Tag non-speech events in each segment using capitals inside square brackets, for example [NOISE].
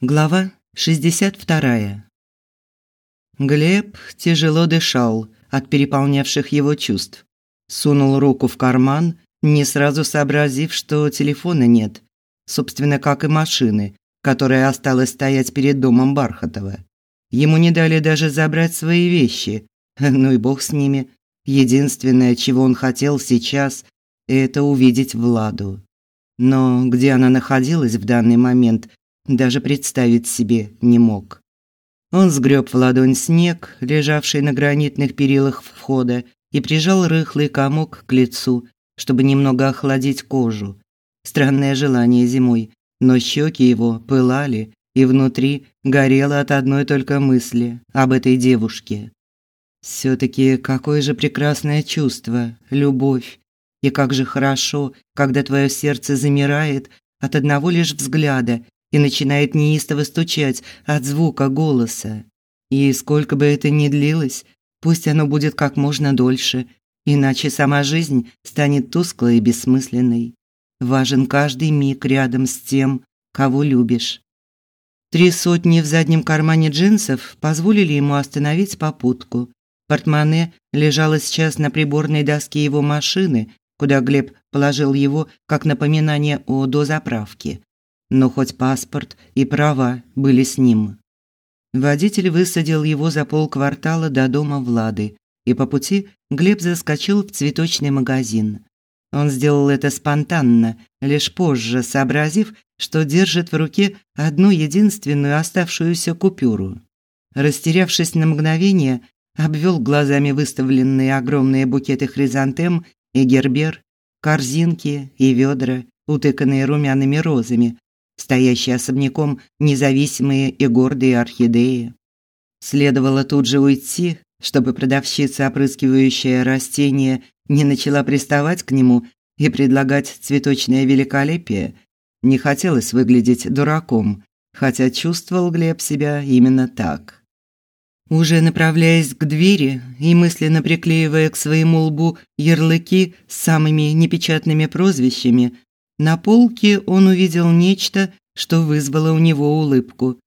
Глава 62. Глеб тяжело дышал от переполнявших его чувств. Сунул руку в карман, не сразу сообразив, что телефона нет, собственно, как и машины, которая осталась стоять перед домом Бархатова. Ему не дали даже забрать свои вещи. [LAUGHS] Ну и бог с ними. Единственное, чего он хотел сейчас это увидеть Владу. Но где она находилась в данный момент, даже представить себе не мог. Он сгреб в ладонь снег, лежавший на гранитных перилах входа, и прижал рыхлый комок к лицу, чтобы немного охладить кожу. Странное желание зимой, но щеки его пылали, и внутри горело от одной только мысли об этой девушке. все таки какое же прекрасное чувство любовь. И как же хорошо, когда твое сердце замирает от одного лишь взгляда и начинает неистово стучать от звука голоса. И сколько бы это ни длилось, пусть оно будет как можно дольше, иначе сама жизнь станет тусклой и бессмысленной. Важен каждый миг рядом с тем, кого любишь. Три сотни в заднем кармане джинсов позволили ему остановить попутку. Портмоне лежало сейчас на приборной доске его машины, куда Глеб положил его как напоминание о дозаправке но хоть паспорт и права были с ним. Водитель высадил его за полквартала до дома Влады, и по пути Глеб заскочил в цветочный магазин. Он сделал это спонтанно, лишь позже сообразив, что держит в руке одну единственную оставшуюся купюру. Растерявшись на мгновение, обвел глазами выставленные огромные букеты хризантем и гербер, корзинки и ведра, утыканные румяными розами, стоящие особняком независимые и гордые орхидеи. Следовало тут же уйти, чтобы продавщица, опрыскивающая растения, не начала приставать к нему и предлагать цветочное великолепие. Не хотелось выглядеть дураком, хотя чувствовал Глеб себя именно так. Уже направляясь к двери и мысленно приклеивая к своему лбу ярлыки с самыми непечатными прозвищами, на полке он увидел нечто, что вызвало у него улыбку.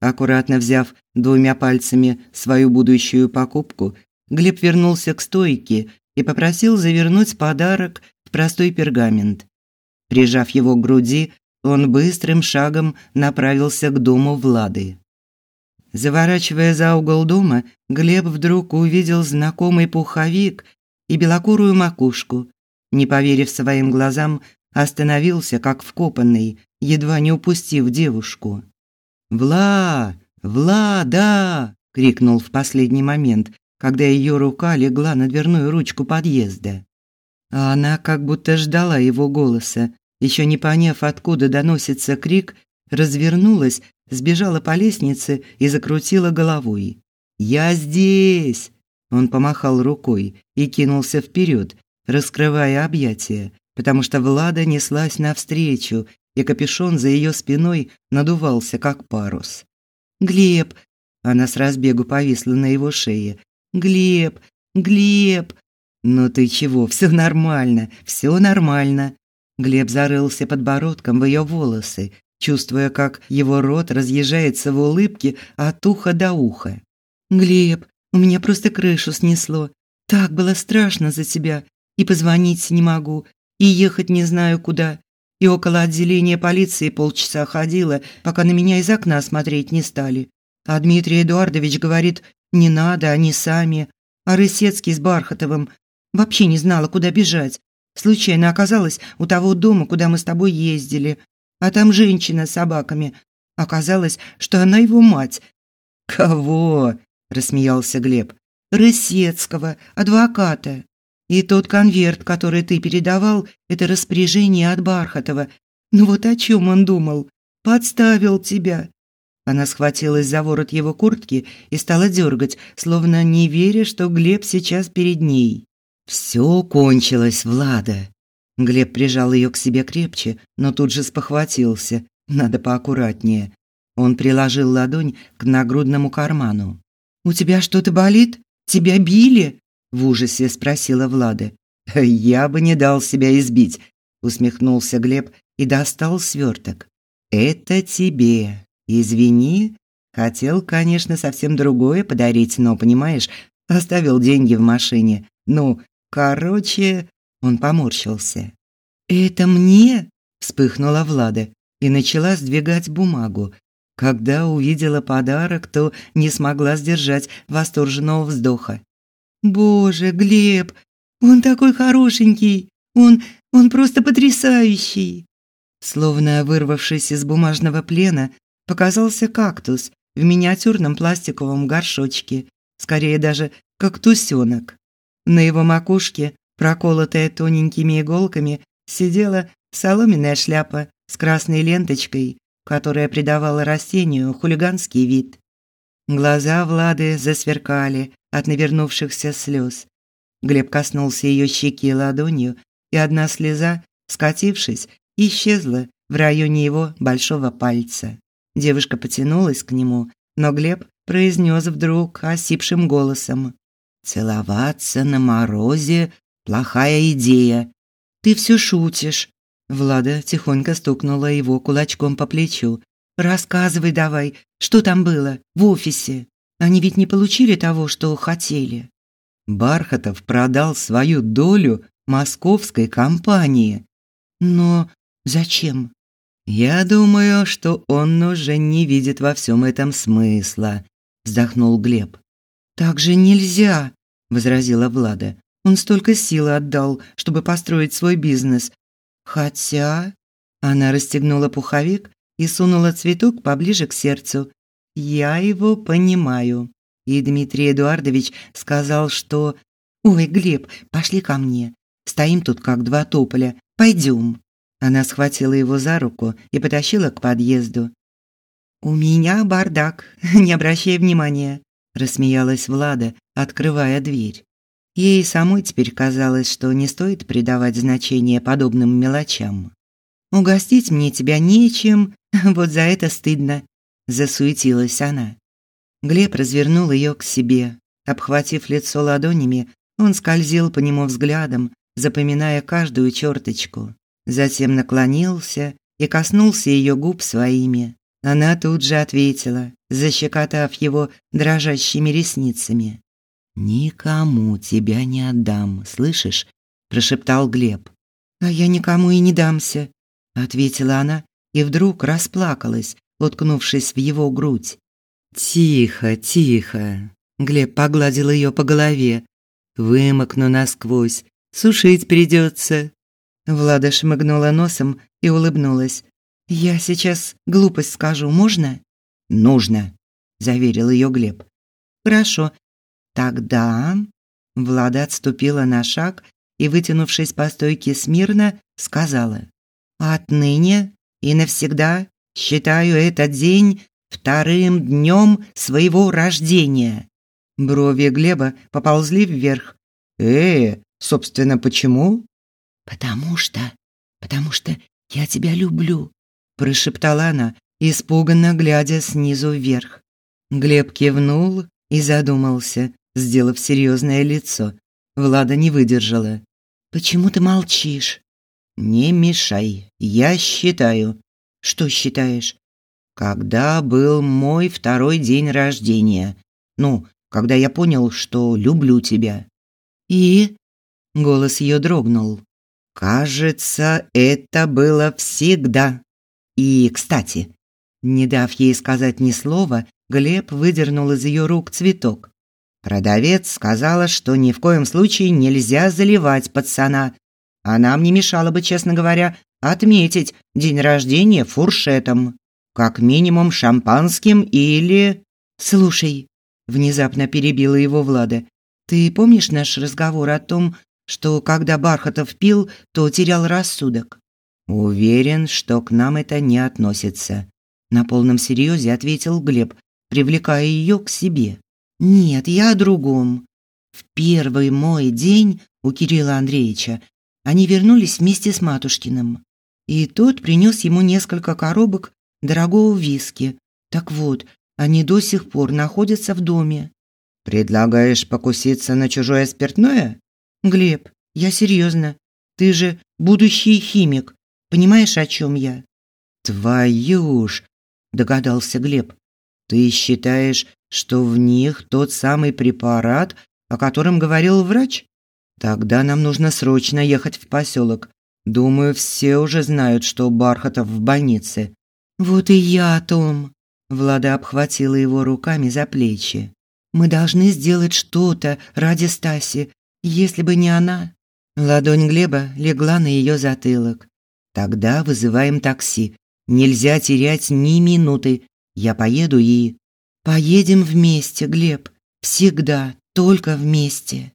Аккуратно взяв двумя пальцами свою будущую покупку, Глеб вернулся к стойке и попросил завернуть подарок в простой пергамент. Прижав его к груди, он быстрым шагом направился к дому Влады. Заворачивая за угол дома, Глеб вдруг увидел знакомый пуховик и белокурую макушку. Не поверив своим глазам, остановился как вкопанный, едва не упустив девушку. «Вла! Влада!» – крикнул в последний момент, когда ее рука легла на дверную ручку подъезда. А она как будто ждала его голоса, еще не поняв, откуда доносится крик, развернулась, сбежала по лестнице и закрутила головой. «Я здесь!» Он помахал рукой и кинулся вперед, раскрывая объятия, потому что Влада неслась навстречу, и капюшон за ее спиной надувался, как парус. «Глеб!» Она с разбегу повисла на его шее. «Глеб! Глеб!» «Ну ты чего? Все нормально, все нормально!» Глеб зарылся подбородком в ее волосы, чувствуя, как его рот разъезжается в улыбке от уха до уха. «Глеб, у меня просто крышу снесло. Так было страшно за тебя. И позвонить не могу, и ехать не знаю куда. И около отделения полиции полчаса ходила, пока на меня из окна смотреть не стали. А Дмитрий Эдуардович говорит, не надо, они сами. А Рысецкий с Бархатовым вообще не знала, куда бежать. Случайно оказалась у того дома, куда мы с тобой ездили. А там женщина с собаками. Оказалось, что она его мать. «Кого?» – рассмеялся Глеб. «Рысецкого, адвоката». И тот конверт, который ты передавал, это распоряжение от Бархатова. Ну вот о чем он думал? Подставил тебя. Она схватилась за ворот его куртки и стала дергать, словно не веря, что Глеб сейчас перед ней. Все кончилось, Влада. Глеб прижал ее к себе крепче, но тут же спохватился. Надо поаккуратнее. Он приложил ладонь к нагрудному карману. У тебя что-то болит? Тебя били? В ужасе спросила Влада. Я бы не дал себя избить, усмехнулся Глеб и достал сверток. Это тебе. Извини, хотел, конечно, совсем другое подарить, но, понимаешь, оставил деньги в машине. Ну, короче, он поморщился. Это мне? вспыхнула Влада и начала сдвигать бумагу. Когда увидела подарок, то не смогла сдержать восторженного вздоха. Боже, Глеб, он такой хорошенький. Он он просто потрясающий. Словно вырвавшись из бумажного плена, показался кактус в миниатюрном пластиковом горшочке, скорее даже кактусёнок. На его макушке, проколотая тоненькими иголками, сидела соломенная шляпа с красной ленточкой, которая придавала растению хулиганский вид. Глаза Влады засверкали от навернувшихся слез. Глеб коснулся ее щеки ладонью, и одна слеза, скатившись, исчезла в районе его большого пальца. Девушка потянулась к нему, но Глеб произнес вдруг осипшим голосом: "Целоваться на морозе плохая идея. Ты все шутишь". Влада тихонько стукнула его кулачком по плечу. Рассказывай давай, что там было в офисе? Они ведь не получили того, что хотели. Бархатов продал свою долю московской компании. Но зачем? Я думаю, что он уже не видит во всем этом смысла, вздохнул Глеб. Так же нельзя, возразила Влада. Он столько сил отдал, чтобы построить свой бизнес. Хотя она расстегнула пуховик и сунула цветок поближе к сердцу. Я его понимаю. И Дмитрий Эдуардович сказал, что «Ой, Глеб, пошли ко мне. Стоим тут как два тополя. Пойдем. Она схватила его за руку и потащила к подъезду. У меня бардак, [LAUGHS] не обращай внимания, рассмеялась Влада, открывая дверь. Ей самой теперь казалось, что не стоит придавать значение подобным мелочам. Угостить мне тебя нечем, [LAUGHS] вот за это стыдно, засуетилась она. Глеб развернул ее к себе, обхватив лицо ладонями, он скользил по нему взглядом, запоминая каждую черточку. Затем наклонился и коснулся ее губ своими. Она тут же ответила, защекотав его дрожащими ресницами. «Никому тебя не отдам, слышишь?» – прошептал Глеб. «А я никому и не дамся», – ответила она и вдруг расплакалась, уткнувшись в его грудь. «Тихо, тихо!» – Глеб погладил ее по голове. «Вымокну насквозь, Сушить придется. Влада шмыгнула носом и улыбнулась. Я сейчас глупость скажу, можно? Нужно, заверил ее Глеб. Хорошо. Тогда Влада отступила на шаг и, вытянувшись по стойке смирно, сказала: "Отныне и навсегда считаю этот день вторым днем своего рождения". Брови Глеба поползли вверх. "Э, Собственно, почему? Потому что, потому что я тебя люблю, прошептала она, испуганно глядя снизу вверх. Глеб кивнул и задумался, сделав серьезное лицо. Влада не выдержала. Почему ты молчишь? Не мешай. Я считаю. Что считаешь? Когда был мой второй день рождения. Ну, когда я понял, что люблю тебя. И Голос ее дрогнул. Кажется, это было всегда. И, кстати, не дав ей сказать ни слова, Глеб выдернул из ее рук цветок. Продавец сказала, что ни в коем случае нельзя заливать пацана. А нам не мешало бы, честно говоря, отметить день рождения фуршетом. Как минимум шампанским или... Слушай, внезапно перебила его Влада. Ты помнишь наш разговор о том, что когда Бархатов пил, то терял рассудок. Уверен, что к нам это не относится, на полном серьезе ответил Глеб, привлекая ее к себе. Нет, я о другом. В первый мой день у Кирилла Андреевича они вернулись вместе с Матушкиным. И тот принес ему несколько коробок дорогого виски. Так вот, они до сих пор находятся в доме. Предлагаешь покуситься на чужое спиртное? Глеб, я серьезно. Ты же будущий химик. Понимаешь, о чем я? Твою ж. догадался Глеб. Ты считаешь, что в них тот самый препарат, о котором говорил врач? Тогда нам нужно срочно ехать в поселок. Думаю, все уже знают, что Бархатов в больнице. Вот и я о том. Влада обхватила его руками за плечи. Мы должны сделать что-то ради Стаси. Если бы не она. Ладонь Глеба легла на ее затылок. Тогда вызываем такси. Нельзя терять ни минуты. Я поеду и поедем вместе, Глеб. Всегда только вместе.